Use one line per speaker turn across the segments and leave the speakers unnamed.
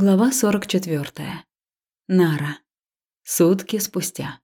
Глава 44. Нара. Сутки спустя.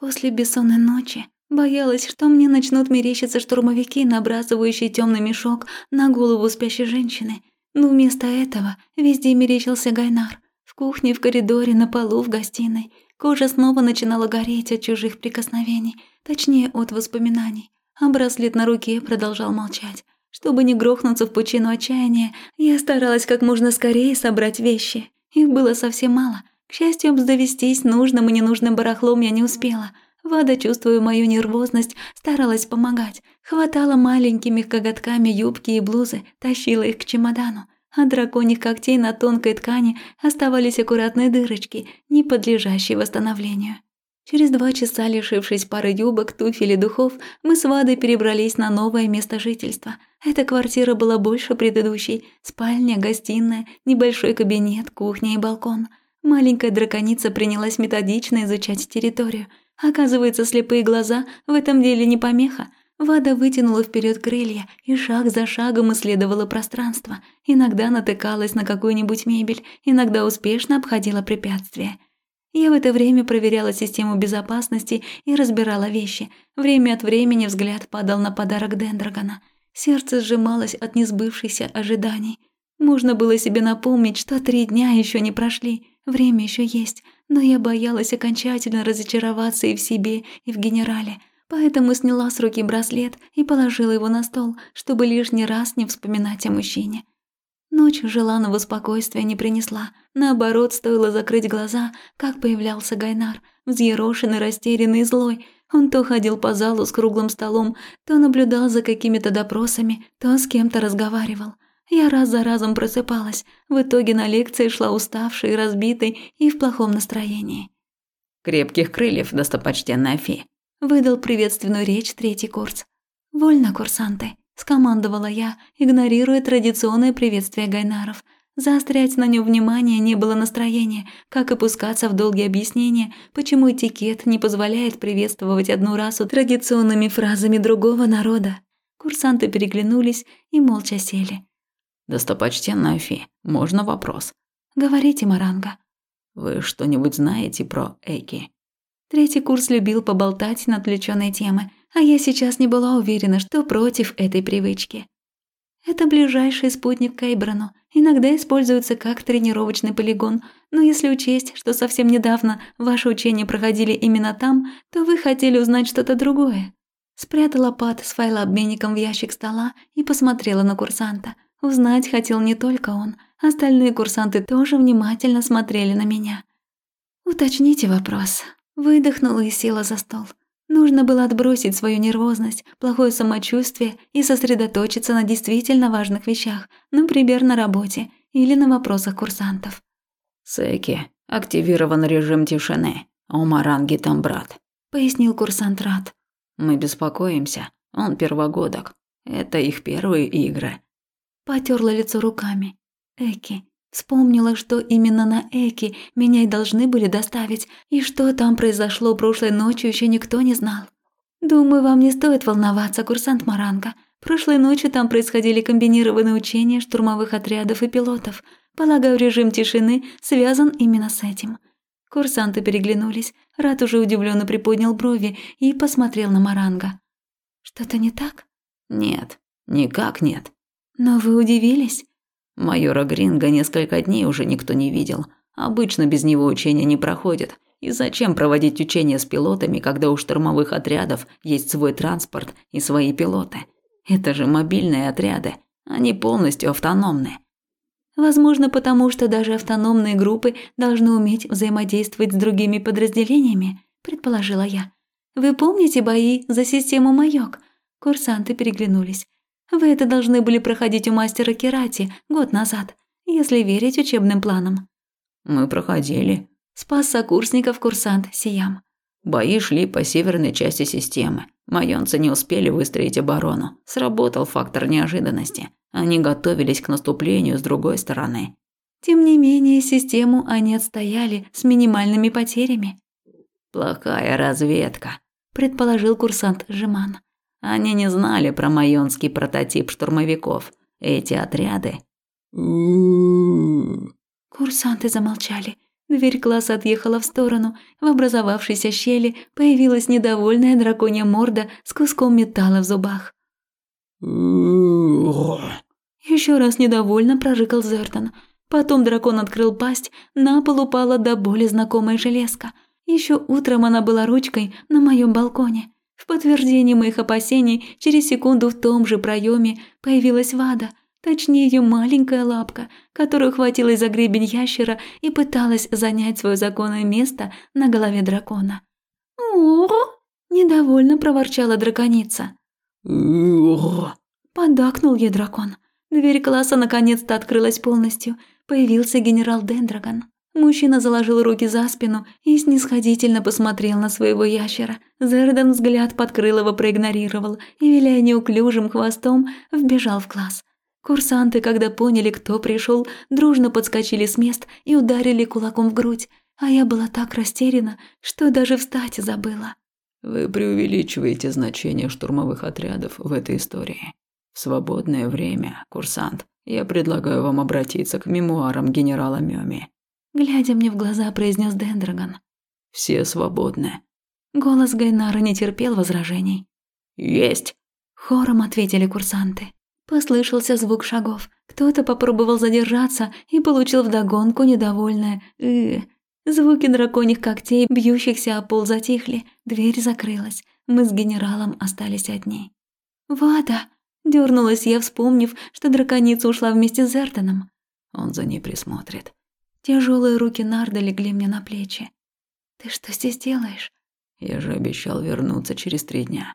После бессонной ночи боялась, что мне начнут мерещиться штурмовики, набрасывающие темный мешок на голову спящей женщины. Но вместо этого везде мерещился Гайнар. В кухне, в коридоре, на полу, в гостиной. Кожа снова начинала гореть от чужих прикосновений, точнее, от воспоминаний. А браслет на руке продолжал молчать. Чтобы не грохнуться в пучину отчаяния, я старалась как можно скорее собрать вещи. Их было совсем мало. К счастью, обзавестись нужным и ненужным барахлом я не успела. Вада, чувствуя мою нервозность, старалась помогать. Хватала маленькими коготками юбки и блузы, тащила их к чемодану. От драконьих когтей на тонкой ткани оставались аккуратные дырочки, не подлежащие восстановлению. Через два часа, лишившись пары юбок, туфель и духов, мы с Вадой перебрались на новое место жительства. Эта квартира была больше предыдущей. Спальня, гостиная, небольшой кабинет, кухня и балкон. Маленькая драконица принялась методично изучать территорию. Оказывается, слепые глаза в этом деле не помеха. Вада вытянула вперед крылья и шаг за шагом исследовала пространство. Иногда натыкалась на какую-нибудь мебель, иногда успешно обходила препятствия. Я в это время проверяла систему безопасности и разбирала вещи. Время от времени взгляд падал на подарок Дендрагона. Сердце сжималось от несбывшихся ожиданий. Можно было себе напомнить, что три дня еще не прошли, время еще есть, но я боялась окончательно разочароваться и в себе, и в генерале. Поэтому сняла с руки браслет и положила его на стол, чтобы лишний раз не вспоминать о мужчине. Ночь желанного спокойствия не принесла. Наоборот, стоило закрыть глаза, как появлялся Гайнар, взъерошенный, растерянный и злой. Он то ходил по залу с круглым столом, то наблюдал за какими-то допросами, то с кем-то разговаривал. Я раз за разом просыпалась. В итоге на лекции шла уставшей, разбитой и в плохом настроении.
«Крепких крыльев, достопочтенная фи», –
выдал приветственную речь третий курс. «Вольно, курсанты», – скомандовала я, игнорируя традиционное приветствие Гайнаров. Заострять на нем внимание не было настроения, как и пускаться в долгие объяснения, почему этикет не позволяет приветствовать одну расу традиционными фразами другого народа. Курсанты переглянулись и молча сели.
«Достопочтенная Фи, можно вопрос?»
«Говорите, Маранга».
«Вы что-нибудь знаете про Эки?»
Третий курс любил поболтать на отвлечённые темы – а я сейчас не была уверена, что против этой привычки. Это ближайший спутник Кейбрану. Иногда используется как тренировочный полигон, но если учесть, что совсем недавно ваши учения проходили именно там, то вы хотели узнать что-то другое. Спрятала пад с файлообменником в ящик стола и посмотрела на курсанта. Узнать хотел не только он, остальные курсанты тоже внимательно смотрели на меня. «Уточните вопрос». Выдохнула и села за стол. Нужно было отбросить свою нервозность, плохое самочувствие и сосредоточиться на действительно важных вещах, например, на работе или на вопросах курсантов.
«Секи, активирован режим тишины. У Маранги там брат», – пояснил курсант Рад. «Мы беспокоимся. Он первогодок. Это их первые игры».
Потерла лицо руками. Эки, Вспомнила, что именно на Эки меня и должны были доставить, и что там произошло прошлой ночью, еще никто не знал. Думаю, вам не стоит волноваться, курсант Маранка. Прошлой ночью там происходили комбинированные учения штурмовых отрядов и пилотов. Полагаю, режим тишины связан именно с этим. Курсанты переглянулись. Рат уже удивленно приподнял брови и посмотрел на Маранга. Что-то не так?
Нет, никак нет.
Но вы удивились?
Майора Гринга несколько дней уже никто не видел. Обычно без него учения не проходят. И зачем проводить учения с пилотами, когда у штурмовых отрядов есть свой транспорт и свои пилоты? Это же мобильные отряды. Они полностью автономны.
Возможно, потому что даже автономные группы должны уметь взаимодействовать с другими подразделениями, предположила я. Вы помните бои за систему Маёк? Курсанты переглянулись. Вы это должны были проходить у мастера Керати год назад, если верить учебным планам».
«Мы проходили».
Спас сокурсников курсант Сиям.
Бои шли по северной части системы. Майонцы не успели выстроить оборону. Сработал фактор неожиданности. Они готовились к наступлению с другой стороны.
Тем не менее, систему они отстояли с минимальными потерями.
«Плохая разведка», –
предположил курсант Жеман.
Они не знали про майонский прототип штурмовиков. Эти отряды...
Курсанты замолчали. Дверь класса отъехала в сторону. В образовавшейся щели появилась недовольная драконья морда с куском металла в зубах. Еще раз недовольно прорыкал Зертон. Потом дракон открыл пасть, на пол упала до боли знакомая железка. Еще утром она была ручкой на моем балконе. В подтверждение моих опасений через секунду в том же проеме появилась Вада, точнее ее маленькая лапка, которую хватилась за гребень ящера и пыталась занять свое законное место на голове дракона. о недовольно проворчала драконица. Подакнул ей дракон. Дверь класса наконец-то открылась полностью. Появился генерал Дендрагон. Мужчина заложил руки за спину и снисходительно посмотрел на своего ящера. Зерден взгляд подкрылого проигнорировал и, виляя неуклюжим хвостом, вбежал в класс. Курсанты, когда поняли, кто пришел, дружно подскочили с мест и ударили кулаком в грудь, а я была так растеряна, что даже встать забыла.
Вы преувеличиваете значение штурмовых отрядов в этой истории. В свободное время, курсант, я предлагаю вам обратиться к мемуарам генерала Мёми.
Глядя мне в глаза, произнес Дендрагон.
Все свободны.
Голос Гайнара не терпел возражений.
Есть.
Хором ответили курсанты. Послышался звук шагов. Кто-то попробовал задержаться и получил вдогонку недовольное «ы». Звуки драконьих когтей, бьющихся о пол, затихли. Дверь закрылась. Мы с генералом остались одни. «Вада!» Дёрнулась я, вспомнив, что драконица ушла вместе с Зертоном.
Он за ней присмотрит.
Тяжелые руки Нарда легли мне на плечи. «Ты что здесь делаешь?»
«Я же обещал вернуться через три дня.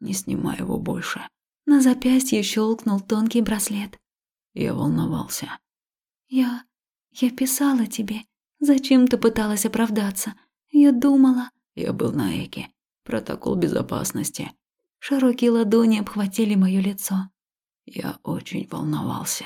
Не снимай его больше».
На запястье щелкнул тонкий браслет.
Я волновался.
«Я... я писала тебе. Зачем ты пыталась оправдаться? Я думала...»
Я был на Эке. Протокол безопасности.
Широкие ладони обхватили моё лицо.
Я очень волновался.